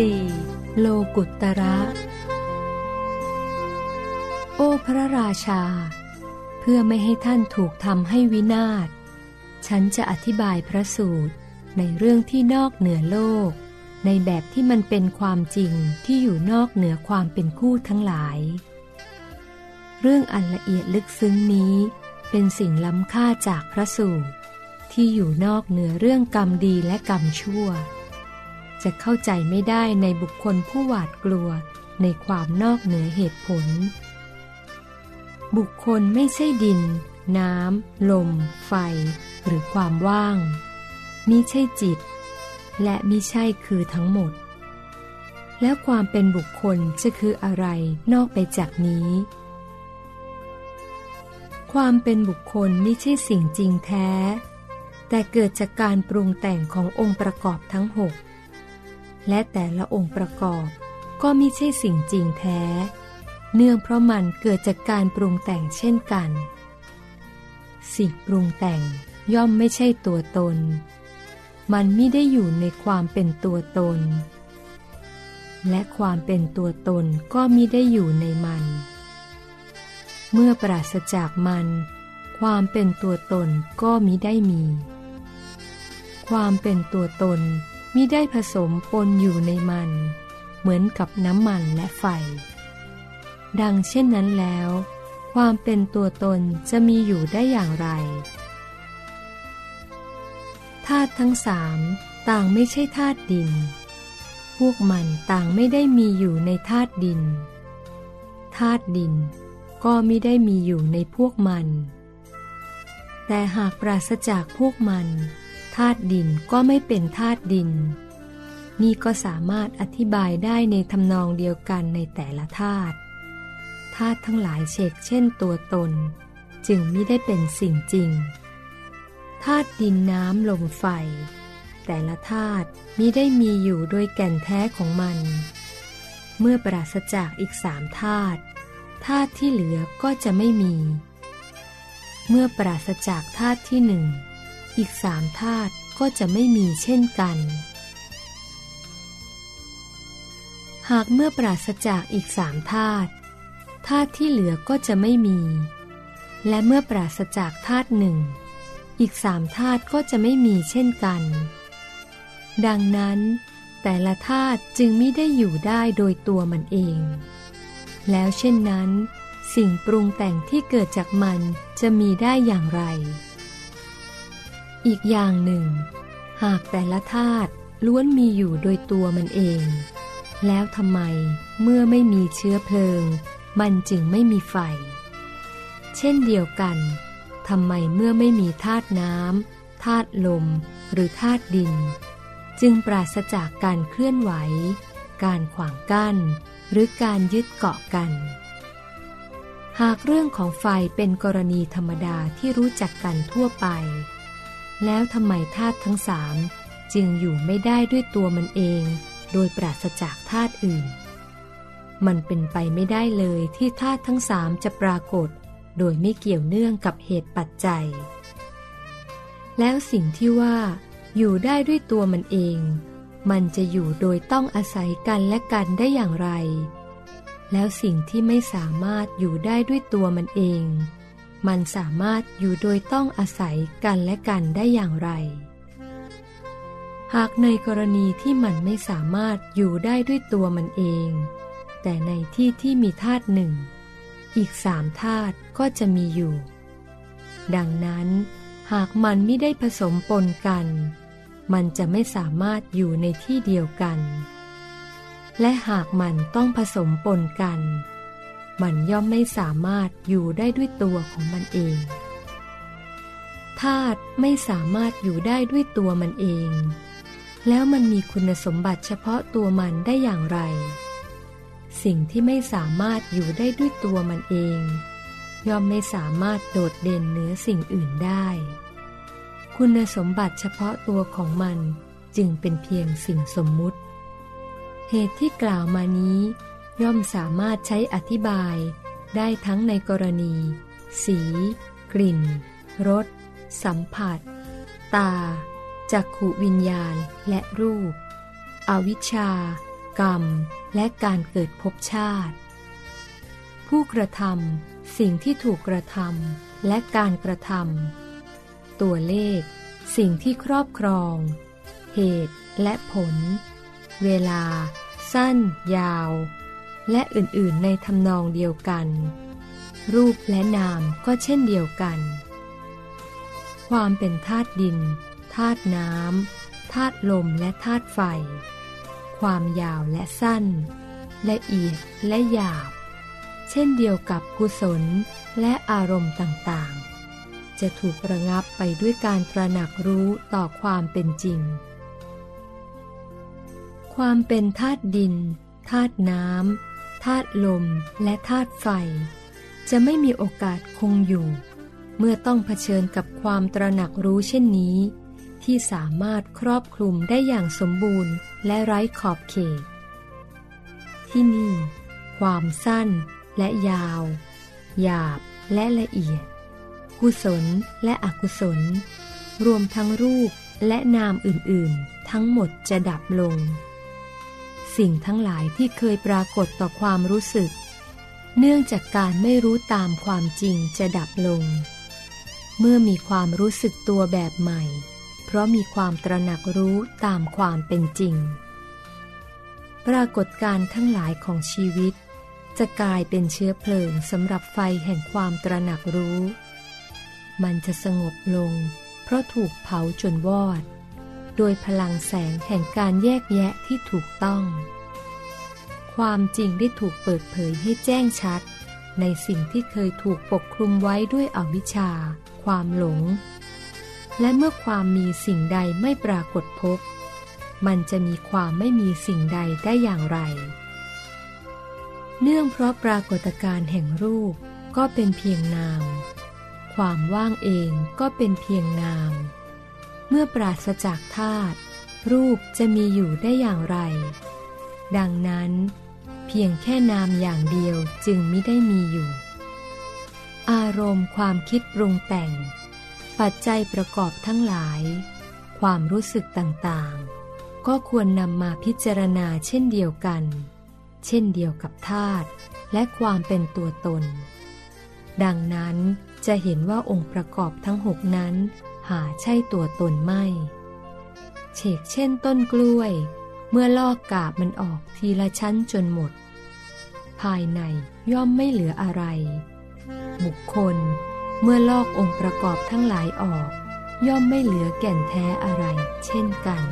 4. โลกุตตระ โอพระราชา เพื่อไม่ให้ท่านถูกทำให้วินาศ ฉันจะอธิบายพระสูตรในเรื่องที่นอกเหนือโลก ในแบบที่มันเป็นความจริงที่อยู่นอกเหนือความเป็นคู่ทั้งหลาย เรื่องอันละเอียดลึกซึ้งนี้เป็นสิ่งล้ำค่าจากพระสูตรที่อยู่นอกเหนือเรื่องกรรมดีและกรรมชั่ว จะเข้าใจไม่ได้ในบุคคลผู้หวาดกลัวในความนอกเหนือเหตุผล บุคคลไม่ใช่ดิน น้ำ ลม ไฟ หรือความว่างมิใช่จิต และมิใช่คือทั้งหมด แล้วความเป็นบุคคลจะคืออะไรนอกไปจากนี้ ความเป็นบุคคลไม่ใช่สิ่งจริงแท้ แต่เกิดจากการปรุงแต่งขององค์ประกอบทั้งหก และแต่ละองค์ประกอบ ก็ไม่ใช่สิ่งจริงแท้ เนื่องเพราะมันเกิดจากการปรุงแต่งเช่นกัน สิ่งปรุงแต่งย่อมไม่ใช่ตัวตน มันไม่ได้อยู่ในความเป็นตัวตน และความเป็นตัวตนก็มิได้อยู่ในมัน เมื่อปราศจากมัน ความเป็นตัวตนก็มิได้มี ความเป็นตัวตน มิได้ผสมปนอยู่ในมัน เหมือนกับน้ำมันและไฟ ดังเช่นนั้นแล้ว ความเป็นตัวตนจะมีอยู่ได้อย่างไรธาตุทั้งสามต่างไม่ใช่ธาตุดิน พวกมันต่างไม่ได้มีอยู่ในธาตุดิน ธาตุดินก็ไม่ได้มีอยู่ในพวกมัน แต่หากปราศจากพวกมัน ธาตุดินก็ไม่เป็นธาตุดิน นี่ก็สามารถอธิบายได้ในทำนองเดียวกันในแต่ละธาตุธาตุทั้งหลายเชกเช่นตัวตน จึงไม่ได้เป็นสิ่งจริงธาตุดินน้ำลมไฟ แต่ละธาตุมิได้มีอยู่โดยแก่นแท้ของมัน เมื่อปราศจากอีกสามธาตุธาตุที่เหลือก็จะไม่มี เมื่อปราศจากธาตุที่หนึ่ง อีกสามธาตุก็จะไม่มีเช่นกัน หากเมื่อปราศจากอีกสามธาตุธาตุที่เหลือก็จะไม่มี และเมื่อปราศจากธาตุหนึ่ง อีกสามธาตุก็จะไม่มีเช่นกัน ดังนั้น แต่ละธาตุจึงไม่ได้อยู่ได้โดยตัวมันเอง แล้วเช่นนั้น สิ่งปรุงแต่งที่เกิดจากมันจะมีได้อย่างไร อีกอย่างหนึ่ง หากแต่ละธาตุล้วนมีอยู่โดยตัวมันเอง แล้วทำไมเมื่อไม่มีเชื้อเพลิง มันจึงไม่มีไฟ เช่นเดียวกันทำไมเมื่อไม่มีธาตุน้ำธาตุลม หรือธาตุดิน จึงปราศจากการเคลื่อนไหว การขวางกั้น หรือการยึดเกาะกัน หากเรื่องของไฟเป็นกรณีธรรมดาที่รู้จักกันทั่วไป แล้วทำไมธาตุทั้งสามจึงอยู่ไม่ได้ด้วยตัวมันเอง โดยปราศจากธาตุอื่น มันเป็นไปไม่ได้เลยที่ธาตุทั้งสามจะปรากฏ โดยไม่เกี่ยวเนื่องกับเหตุปัจจัย แล้วสิ่งที่ว่า อยู่ได้ด้วยตัวมันเอง มันจะอยู่โดยต้องอาศัยกันและกันได้อย่างไร แล้วสิ่งที่ไม่สามารถอยู่ได้ด้วยตัวมันเอง มันสามารถอยู่โดยต้องอาศัยกันและกันได้อย่างไร หากในกรณีที่มันไม่สามารถอยู่ได้ด้วยตัวมันเอง แต่ในที่ที่มีธาตุหนึ่ง อีกสามธาตุก็จะมีอยู่ ดังนั้น หากมันไม่ได้ผสมปนกัน มันจะไม่สามารถอยู่ในที่เดียวกัน และหากมันต้องผสมปนกัน มันย่อมไม่สามารถอยู่ได้ด้วยตัวของมันเอง ธาตุไม่สามารถอยู่ได้ด้วยตัวมันเอง แล้วมันมีคุณสมบัติเฉพาะตัวมันได้อย่างไร สิ่งที่ไม่สามารถอยู่ได้ด้วยตัวมันเอง ย่อมไม่สามารถโดดเด่นเหนือสิ่งอื่นได้ คุณสมบัติเฉพาะตัวของมันจึงเป็นเพียงสิ่งสมมุติ เหตุที่กล่าวมานี้ ย่อมสามารถใช้อธิบายได้ทั้งในกรณี สี กลิ่น รส สัมผัส ตา จักขุวิญญาณและรูป อวิชชา กรรม และการเกิดภพชาติ ผู้กระทำสิ่งที่ถูกกระทำและการกระทำตัวเลข สิ่งที่ครอบครอง เหตุและผล เวลา สั้น ยาว และอื่นๆในทำนองเดียวกัน รูปและนามก็เช่นเดียวกัน ความเป็นธาตุดินธาตุน้ำธาตุลมและธาตุไฟ ความยาวและสั้น ละเอียดและหยาบ เช่นเดียวกับกุศลและอารมณ์ต่างๆ จะถูกระงับไปด้วยการตระหนักรู้ต่อความเป็นจริง ความเป็นธาตุดินธาตุน้ำ ธาตุลมและธาตุไฟ จะไม่มีโอกาสคงอยู่ เมื่อต้องเผชิญกับความตระหนักรู้เช่นนี้ ที่สามารถครอบคลุมได้อย่างสมบูรณ์และไร้ขอบเขต ที่นี่ ความสั้นและยาว หยาบและละเอียด กุศลและอกุศล รวมทั้งรูปและนามอื่นๆ ทั้งหมดจะดับลง สิ่งทั้งหลายที่เคยปรากฏต่อความรู้สึก เนื่องจากการไม่รู้ตามความจริงจะดับลง เมื่อมีความรู้สึกตัวแบบใหม่ เพราะมีความตระหนักรู้ตามความเป็นจริง ปรากฏการทั้งหลายของชีวิต จะกลายเป็นเชื้อเพลิงสำหรับไฟแห่งความตระหนักรู้ มันจะสงบลง เพราะถูกเผาจนวอด โดยพลังแสงแห่งการแยกแยะที่ถูกต้อง ความจริงได้ถูกเปิดเผยให้แจ้งชัด ในสิ่งที่เคยถูกปกคลุมไว้ด้วยอวิชชา ความหลง และเมื่อความมีสิ่งใดไม่ปรากฏพบ มันจะมีความไม่มีสิ่งใดได้อย่างไร เนื่องเพราะปรากฏการแห่งรูปก็เป็นเพียงนาม ความว่างเองก็เป็นเพียงนาม เมื่อปราศจากธาตุรูปจะมีอยู่ได้อย่างไร ดังนั้น เพียงแค่นามอย่างเดียวจึงไม่ได้มีอยู่ อารมณ์ความคิดปรุงแต่ง ปัจจัยประกอบทั้งหลาย ความรู้สึกต่างๆ ก็ควรนำมาพิจารณาเช่นเดียวกัน เช่นเดียวกับธาตุและความเป็นตัวตน ดังนั้นจะเห็นว่าองค์ประกอบทั้งหกนั้น หาใช่ตัวตนไม่ เฉกเช่นต้นกล้วย เมื่อลอกกาบมันออกทีละชั้นจนหมด ภายในย่อมไม่เหลืออะไร บุคคลเมื่อลอกองค์ประกอบทั้งหลายออก ย่อมไม่เหลือแก่นแท้อะไร เช่นกัน